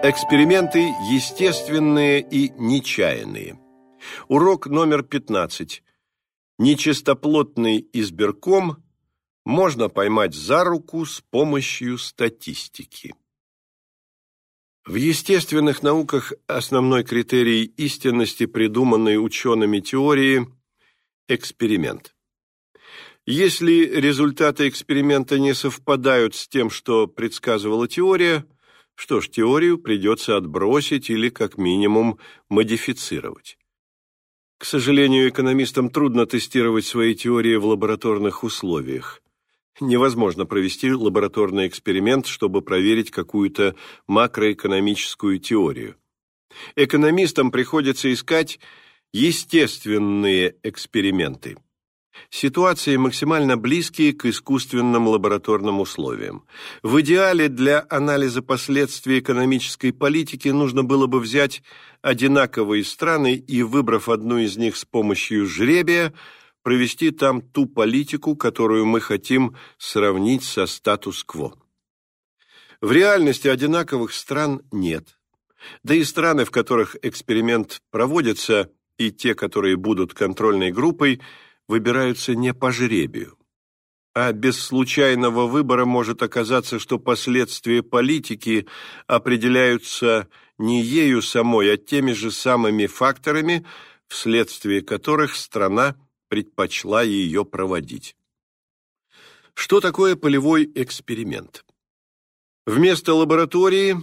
Эксперименты естественные и нечаянные. Урок номер 15. Нечистоплотный избирком можно поймать за руку с помощью статистики. В естественных науках основной критерий истинности придуманной учеными теории – эксперимент. Если результаты эксперимента не совпадают с тем, что предсказывала теория, что ж, теорию придется отбросить или, как минимум, модифицировать. К сожалению, экономистам трудно тестировать свои теории в лабораторных условиях. Невозможно провести лабораторный эксперимент, чтобы проверить какую-то макроэкономическую теорию. Экономистам приходится искать естественные эксперименты. Ситуации максимально близкие к искусственным лабораторным условиям. В идеале для анализа последствий экономической политики нужно было бы взять одинаковые страны и, выбрав одну из них с помощью жребия, провести там ту политику, которую мы хотим сравнить со статус-кво. В реальности одинаковых стран нет. Да и страны, в которых эксперимент проводится, и те, которые будут контрольной группой, выбираются не по жребию. А без случайного выбора может оказаться, что последствия политики определяются не ею самой, а теми же самыми факторами, вследствие которых страна предпочла ее проводить. Что такое полевой эксперимент? Вместо лаборатории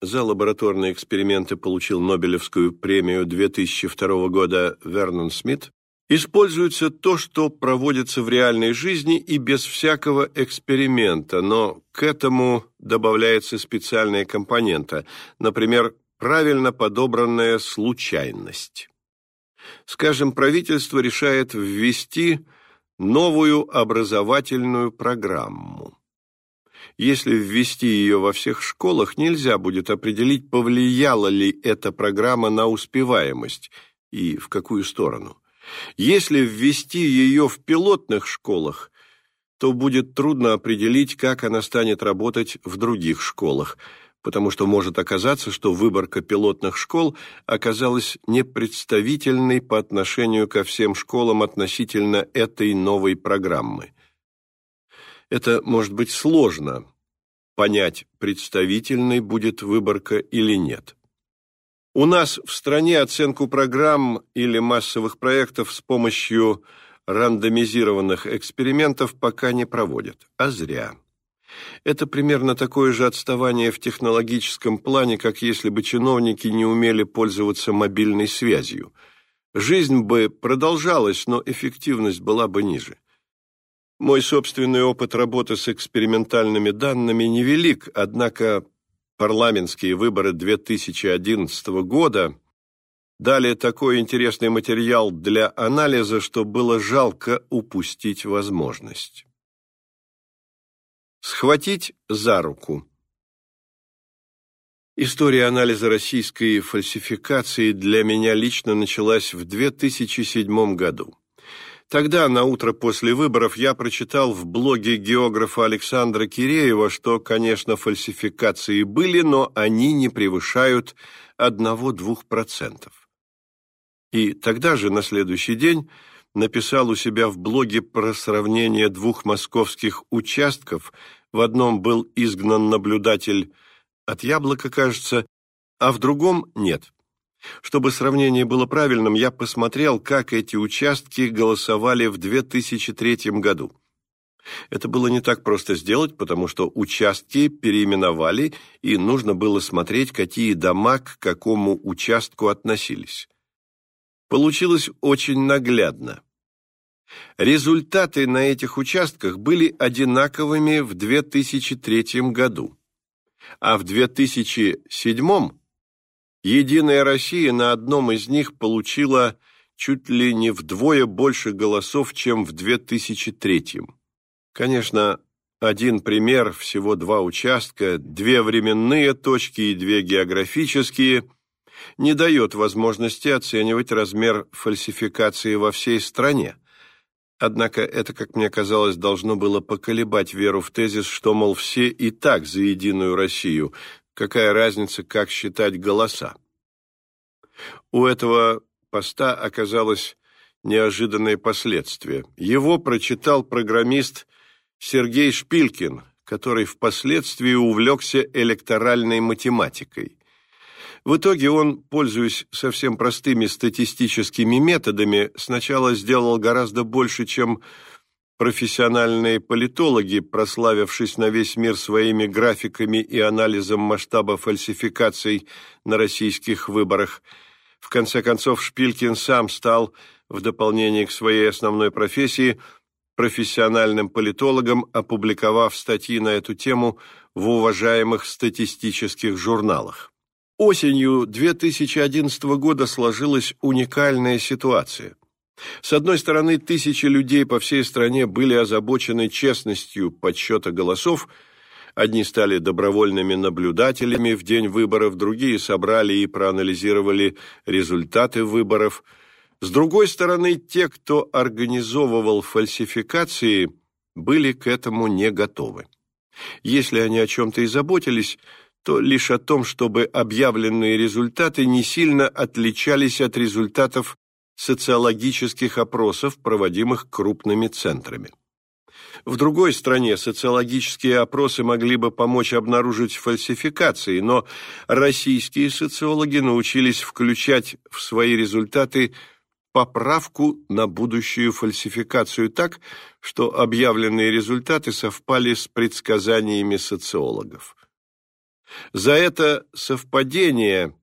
за лабораторные эксперименты получил Нобелевскую премию 2002 года Вернон Смит, используется то, что проводится в реальной жизни и без всякого эксперимента, но к этому добавляется специальная компонента, например, правильно подобранная случайность. Скажем, правительство решает ввести новую образовательную программу. Если ввести ее во всех школах, нельзя будет определить, повлияла ли эта программа на успеваемость и в какую сторону. Если ввести ее в пилотных школах, то будет трудно определить, как она станет работать в других школах – потому что может оказаться, что выборка пилотных школ оказалась непредставительной по отношению ко всем школам относительно этой новой программы. Это может быть сложно понять, представительной будет выборка или нет. У нас в стране оценку программ или массовых проектов с помощью рандомизированных экспериментов пока не проводят, а зря. Это примерно такое же отставание в технологическом плане, как если бы чиновники не умели пользоваться мобильной связью. Жизнь бы продолжалась, но эффективность была бы ниже. Мой собственный опыт работы с экспериментальными данными невелик, однако парламентские выборы 2011 года дали такой интересный материал для анализа, что было жалко упустить возможность. Схватить за руку. История анализа российской фальсификации для меня лично началась в 2007 году. Тогда, на утро после выборов, я прочитал в блоге географа Александра Киреева, что, конечно, фальсификации были, но они не превышают 1-2%. И тогда же, на следующий день, написал у себя в блоге про сравнение двух московских участков. В одном был изгнан наблюдатель от яблока, кажется, а в другом нет. Чтобы сравнение было правильным, я посмотрел, как эти участки голосовали в 2003 году. Это было не так просто сделать, потому что участки переименовали, и нужно было смотреть, какие дома к какому участку относились. Получилось очень наглядно. Результаты на этих участках были одинаковыми в 2003 году, а в 2007 «Единая Россия» на одном из них получила чуть ли не вдвое больше голосов, чем в 2003. Конечно, один пример, всего два участка, две временные точки и две географические – не дает возможности оценивать размер фальсификации во всей стране. Однако это, как мне казалось, должно было поколебать веру в тезис, что, мол, все и так за единую Россию, Какая разница, как считать голоса? У этого поста оказалось неожиданное последствие. Его прочитал программист Сергей Шпилькин, который впоследствии увлекся электоральной математикой. В итоге он, пользуясь совсем простыми статистическими методами, сначала сделал гораздо больше, чем профессиональные политологи, прославившись на весь мир своими графиками и анализом масштаба фальсификаций на российских выборах. В конце концов, Шпилькин сам стал, в дополнение к своей основной профессии, профессиональным политологом, опубликовав статьи на эту тему в уважаемых статистических журналах. Осенью 2011 года сложилась уникальная ситуация. С одной стороны, тысячи людей по всей стране были озабочены честностью подсчета голосов, одни стали добровольными наблюдателями в день выборов, другие собрали и проанализировали результаты выборов. С другой стороны, те, кто организовывал фальсификации, были к этому не готовы. Если они о чем-то и заботились, то лишь о том, чтобы объявленные результаты не сильно отличались от результатов социологических опросов, проводимых крупными центрами. В другой стране социологические опросы могли бы помочь обнаружить фальсификации, но российские социологи научились включать в свои результаты поправку на будущую фальсификацию так, что объявленные результаты совпали с предсказаниями социологов. За это совпадение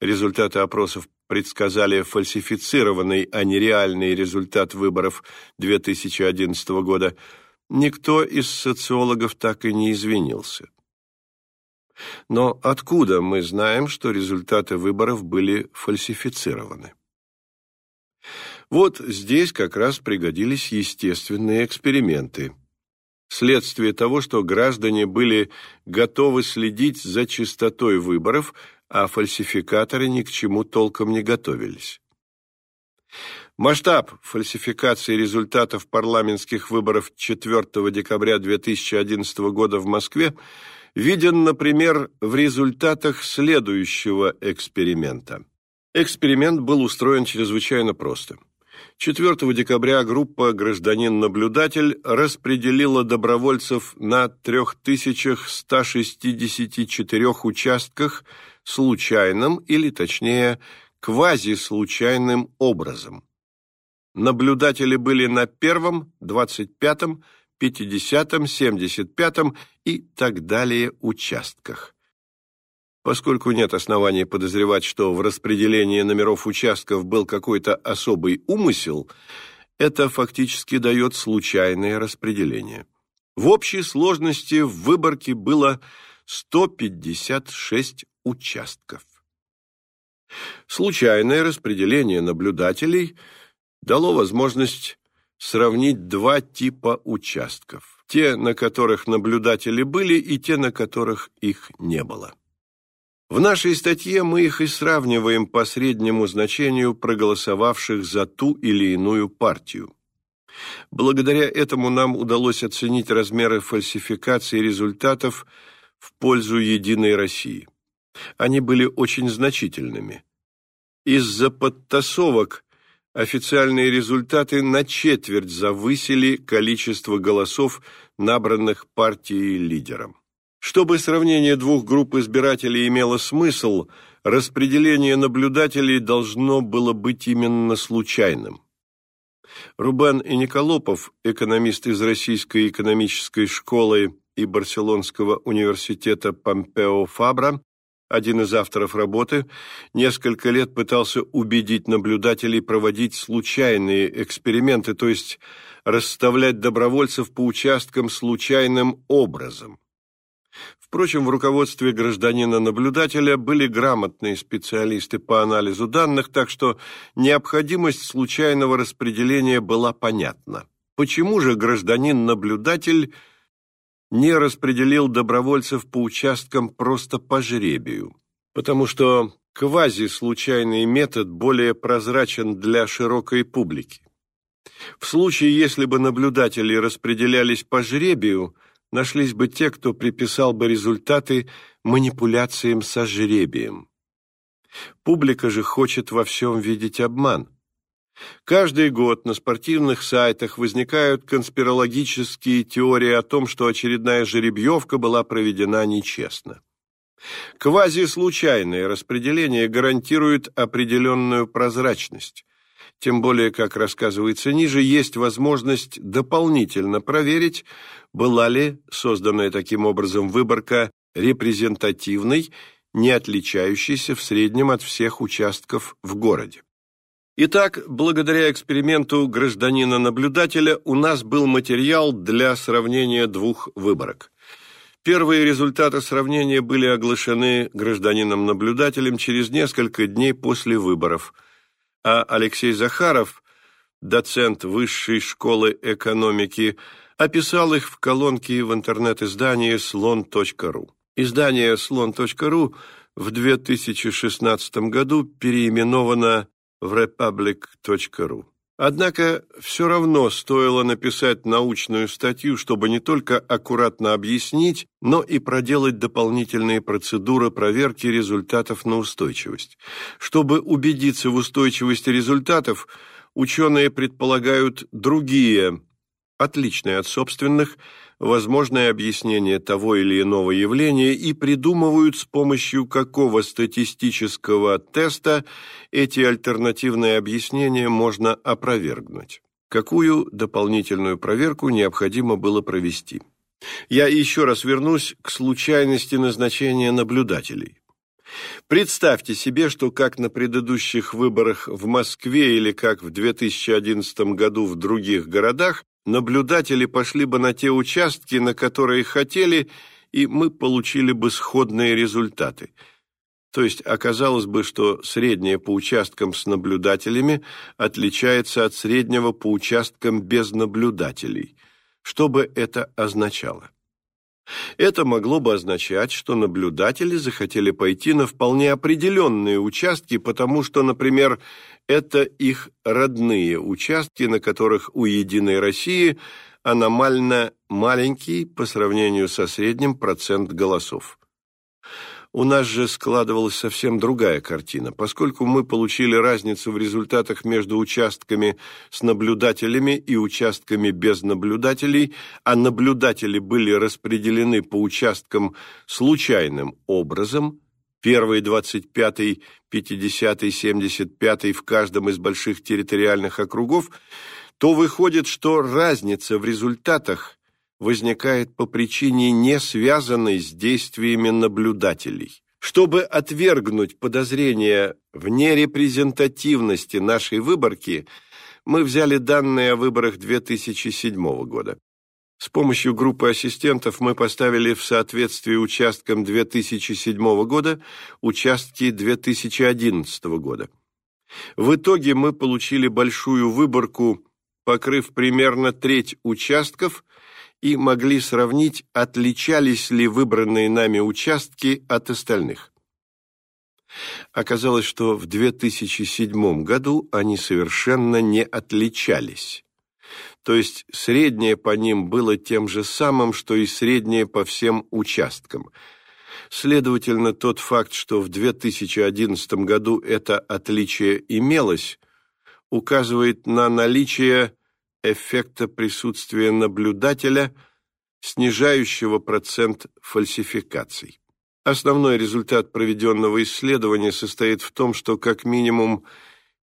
результаты опросов предсказали фальсифицированный, а не реальный результат выборов 2011 года, никто из социологов так и не извинился. Но откуда мы знаем, что результаты выборов были фальсифицированы? Вот здесь как раз пригодились естественные эксперименты. Следствие того, что граждане были готовы следить за чистотой выборов, а фальсификаторы ни к чему толком не готовились. Масштаб фальсификации результатов парламентских выборов 4 декабря 2011 года в Москве виден, например, в результатах следующего эксперимента. Эксперимент был устроен чрезвычайно просто. 4 декабря группа «Гражданин-наблюдатель» распределила добровольцев на 3164 участках случайным или, точнее, квазислучайным образом. Наблюдатели были на первом, двадцать пятом, пятидесятом, семьдесят пятом и так далее участках. Поскольку нет оснований подозревать, что в распределении номеров участков был какой-то особый умысел, это фактически дает случайное распределение. В общей сложности в выборке было 156 участков. Случайное распределение наблюдателей дало возможность сравнить два типа участков. Те, на которых наблюдатели были, и те, на которых их не было. В нашей статье мы их и сравниваем по среднему значению проголосовавших за ту или иную партию. Благодаря этому нам удалось оценить размеры фальсификации результатов в пользу «Единой России». Они были очень значительными. Из-за подтасовок официальные результаты на четверть завысили количество голосов, набранных партией лидером. Чтобы сравнение двух групп избирателей имело смысл, распределение наблюдателей должно было быть именно случайным. Рубен и Николопов, экономист из Российской экономической школы и Барселонского университета Помпео Фабра, один из авторов работы, несколько лет пытался убедить наблюдателей проводить случайные эксперименты, то есть расставлять добровольцев по участкам случайным образом. Впрочем, в руководстве гражданина-наблюдателя были грамотные специалисты по анализу данных, так что необходимость случайного распределения была понятна. Почему же гражданин-наблюдатель не распределил добровольцев по участкам просто по жребию, потому что квазислучайный метод более прозрачен для широкой публики. В случае, если бы наблюдатели распределялись по жребию, нашлись бы те, кто приписал бы результаты манипуляциям со жребием. Публика же хочет во всем видеть обман. Каждый год на спортивных сайтах возникают конспирологические теории о том, что очередная жеребьевка была проведена нечестно. Квази-случайное распределение гарантирует определенную прозрачность. Тем более, как рассказывается ниже, есть возможность дополнительно проверить, была ли созданная таким образом выборка репрезентативной, не отличающейся в среднем от всех участков в городе. Итак, благодаря эксперименту гражданина-наблюдателя у нас был материал для сравнения двух выборок. Первые результаты сравнения были оглашены гражданином-наблюдателем через несколько дней после выборов, а Алексей Захаров, доцент Высшей школы экономики, описал их в колонке в интернет-издании слон.ру. Издание слон.ру в 2016 году переименовано в republic.ru. Однако все равно стоило написать научную статью, чтобы не только аккуратно объяснить, но и проделать дополнительные процедуры проверки результатов на устойчивость. Чтобы убедиться в устойчивости результатов, ученые предполагают другие, отличные от собственных, возможное объяснение того или иного явления и придумывают, с помощью какого статистического теста эти альтернативные объяснения можно опровергнуть. Какую дополнительную проверку необходимо было провести. Я еще раз вернусь к случайности назначения наблюдателей. Представьте себе, что как на предыдущих выборах в Москве или как в 2011 году в других городах, наблюдатели пошли бы на те участки, на которые хотели, и мы получили бы сходные результаты. То есть оказалось бы, что среднее по участкам с наблюдателями отличается от среднего по участкам без наблюдателей. Что бы это означало? Это могло бы означать, что наблюдатели захотели пойти на вполне определенные участки, потому что, например, это их родные участки, на которых у «Единой России» аномально маленький по сравнению со средним процент голосов. У нас же складывалась совсем другая картина, поскольку мы получили разницу в результатах между участками с наблюдателями и участками без наблюдателей, а наблюдатели были распределены по участкам случайным образом, первый, двадцать пятый, пятидесятый, семьдесят пятый в каждом из больших территориальных округов, то выходит, что разница в результатах возникает по причине, не связанной с действиями наблюдателей. Чтобы отвергнуть подозрения в нерепрезентативности нашей выборки, мы взяли данные о выборах 2007 года. С помощью группы ассистентов мы поставили в соответствии участкам 2007 года участки 2011 года. В итоге мы получили большую выборку, покрыв примерно треть участков – и могли сравнить, отличались ли выбранные нами участки от остальных. Оказалось, что в 2007 году они совершенно не отличались. То есть среднее по ним было тем же самым, что и среднее по всем участкам. Следовательно, тот факт, что в 2011 году это отличие имелось, указывает на наличие эффекта присутствия наблюдателя, снижающего процент фальсификаций. Основной результат проведенного исследования состоит в том, что как минимум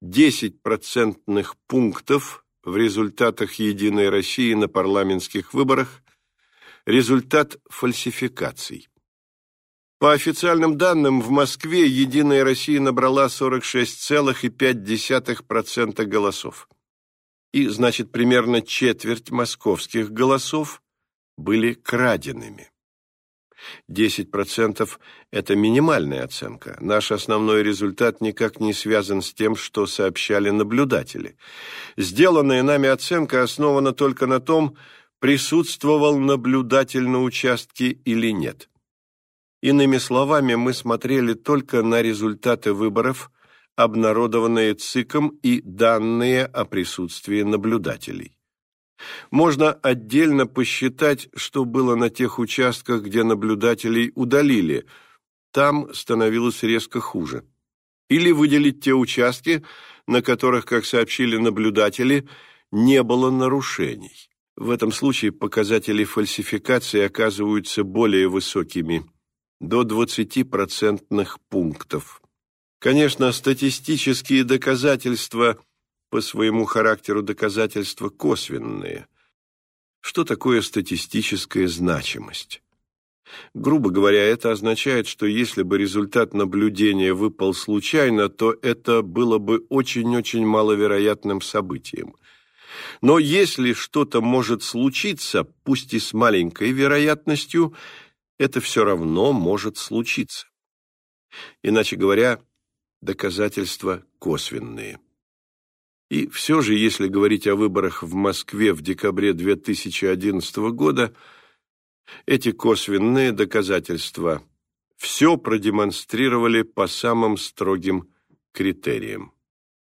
10 процентных пунктов в результатах «Единой России» на парламентских выборах – результат фальсификаций. По официальным данным, в Москве «Единая Россия» набрала 46,5% голосов и, значит, примерно четверть московских голосов были краденными. 10% – это минимальная оценка. Наш основной результат никак не связан с тем, что сообщали наблюдатели. Сделанная нами оценка основана только на том, присутствовал наблюдатель на участке или нет. Иными словами, мы смотрели только на результаты выборов обнародованные ЦИКом и данные о присутствии наблюдателей. Можно отдельно посчитать, что было на тех участках, где наблюдателей удалили. Там становилось резко хуже. Или выделить те участки, на которых, как сообщили наблюдатели, не было нарушений. В этом случае показатели фальсификации оказываются более высокими, до 20% пунктов. Конечно, статистические доказательства по своему характеру доказательства косвенные. Что такое статистическая значимость? Грубо говоря, это означает, что если бы результат наблюдения выпал случайно, то это было бы очень-очень маловероятным событием. Но если что-то может случиться, пусть и с маленькой вероятностью, это все равно может случиться. Иначе говоря, доказательства косвенные. И все же, если говорить о выборах в Москве в декабре 2011 года, эти косвенные доказательства все продемонстрировали по самым строгим критериям.